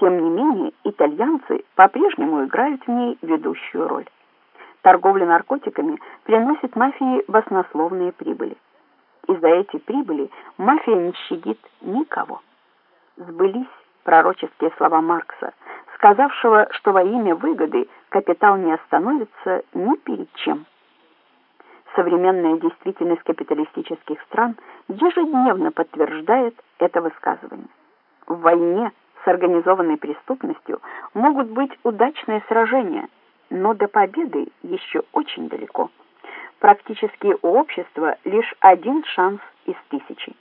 Тем не менее, итальянцы по-прежнему играют в ней ведущую роль. Торговля наркотиками приносит мафии баснословные прибыли. И за эти прибыли мафия не щадит никого. Сбылись пророческие слова Маркса, сказавшего, что во имя выгоды капитал не остановится ни перед чем. Современная действительность капиталистических стран ежедневно подтверждает это высказывание. В войне с организованной преступностью могут быть удачные сражения, но до победы еще очень далеко. Практически у общества лишь один шанс из тысячи.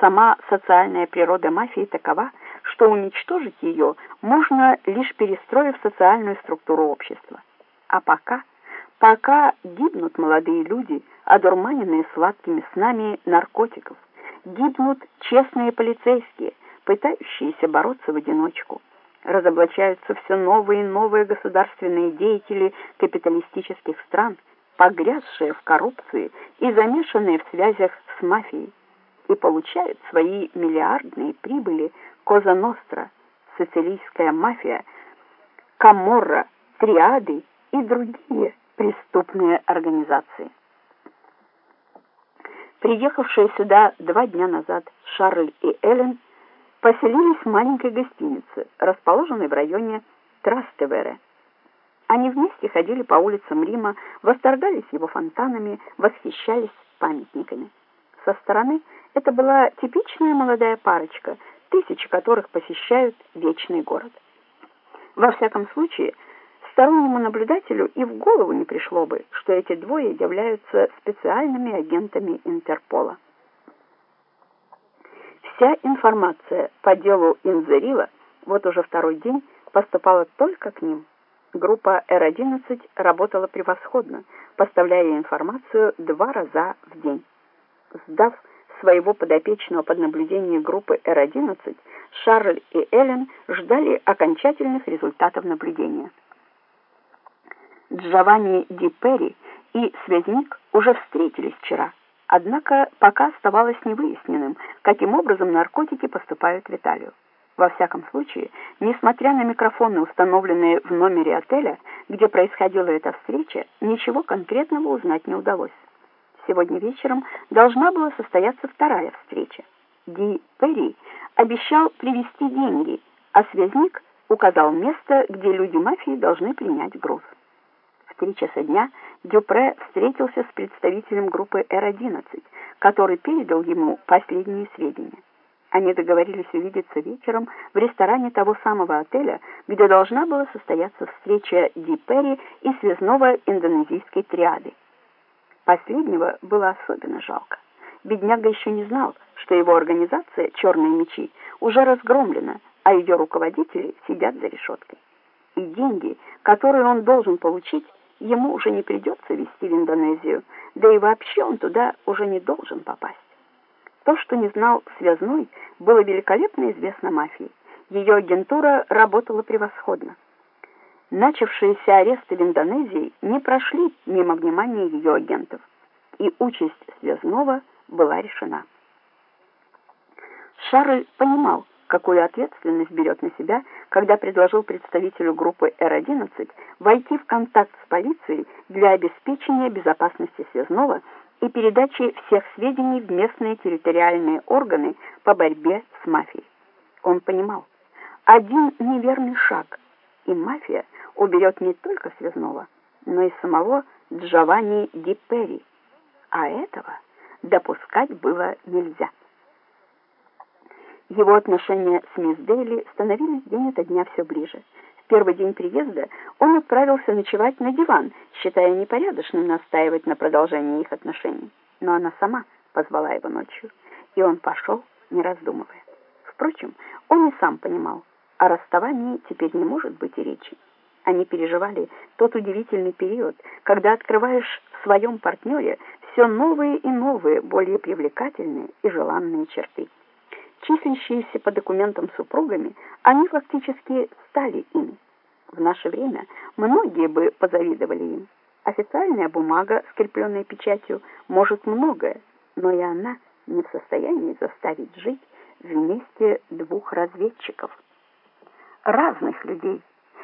Сама социальная природа мафии такова, что уничтожить ее можно лишь перестроив социальную структуру общества. А пока – Пока гибнут молодые люди, одурманенные сладкими снами наркотиков, гибнут честные полицейские, пытающиеся бороться в одиночку. Разоблачаются все новые и новые государственные деятели капиталистических стран, погрязшие в коррупции и замешанные в связях с мафией, и получают свои миллиардные прибыли Коза Ностра, сицилийская мафия, Каморра, Триады и другие преступные организации. Приехавшие сюда два дня назад Шарль и Эллен поселились в маленькой гостинице, расположенной в районе Трастевере. Они вместе ходили по улицам Рима, восторгались его фонтанами, восхищались памятниками. Со стороны это была типичная молодая парочка, тысячи которых посещают вечный город. Во всяком случае, Стороннему наблюдателю и в голову не пришло бы, что эти двое являются специальными агентами Интерпола. Вся информация по делу Инзерила вот уже второй день поступала только к ним. Группа Р-11 работала превосходно, поставляя информацию два раза в день. Сдав своего подопечного под наблюдение группы Р-11, Шарль и Эллен ждали окончательных результатов наблюдения. Джованни Ди Перри и связник уже встретились вчера, однако пока оставалось невыясненным, каким образом наркотики поступают в Италию. Во всяком случае, несмотря на микрофоны, установленные в номере отеля, где происходила эта встреча, ничего конкретного узнать не удалось. Сегодня вечером должна была состояться вторая встреча. Ди Перри обещал привезти деньги, а связник указал место, где люди мафии должны принять груз три часа дня Дюпре встретился с представителем группы Р-11, который передал ему последние сведения. Они договорились увидеться вечером в ресторане того самого отеля, где должна была состояться встреча Ди Перри и связного индонезийской триады. Последнего было особенно жалко. Бедняга еще не знал, что его организация «Черные мечи» уже разгромлена, а ее руководители сидят за решеткой. И деньги, которые он должен получить, ему уже не придется везти в Индонезию, да и вообще он туда уже не должен попасть. То, что не знал связной, было великолепно известно мафии. Ее агентура работала превосходно. Начавшиеся аресты в Индонезии не прошли мимо внимания ее агентов, и участь связного была решена. Шарль понимал, какую ответственность берет на себя, когда предложил представителю группы Р-11 войти в контакт с полицией для обеспечения безопасности связного и передачи всех сведений в местные территориальные органы по борьбе с мафией. Он понимал, один неверный шаг, и мафия уберет не только связного, но и самого Джованни Ди Перри, а этого допускать было нельзя. Его отношения с мисс Дейли становились день ото дня все ближе. В первый день приезда он отправился ночевать на диван, считая непорядочным настаивать на продолжении их отношений. Но она сама позвала его ночью, и он пошел, не раздумывая. Впрочем, он и сам понимал, о расставании теперь не может быть и речи. Они переживали тот удивительный период, когда открываешь в своем партнере все новые и новые, более привлекательные и желанные черты числящиеся по документам супругами, они фактически стали ими. В наше время многие бы позавидовали им. Официальная бумага, скрепленная печатью, может многое, но и она не в состоянии заставить жить вместе двух разведчиков. разных людей.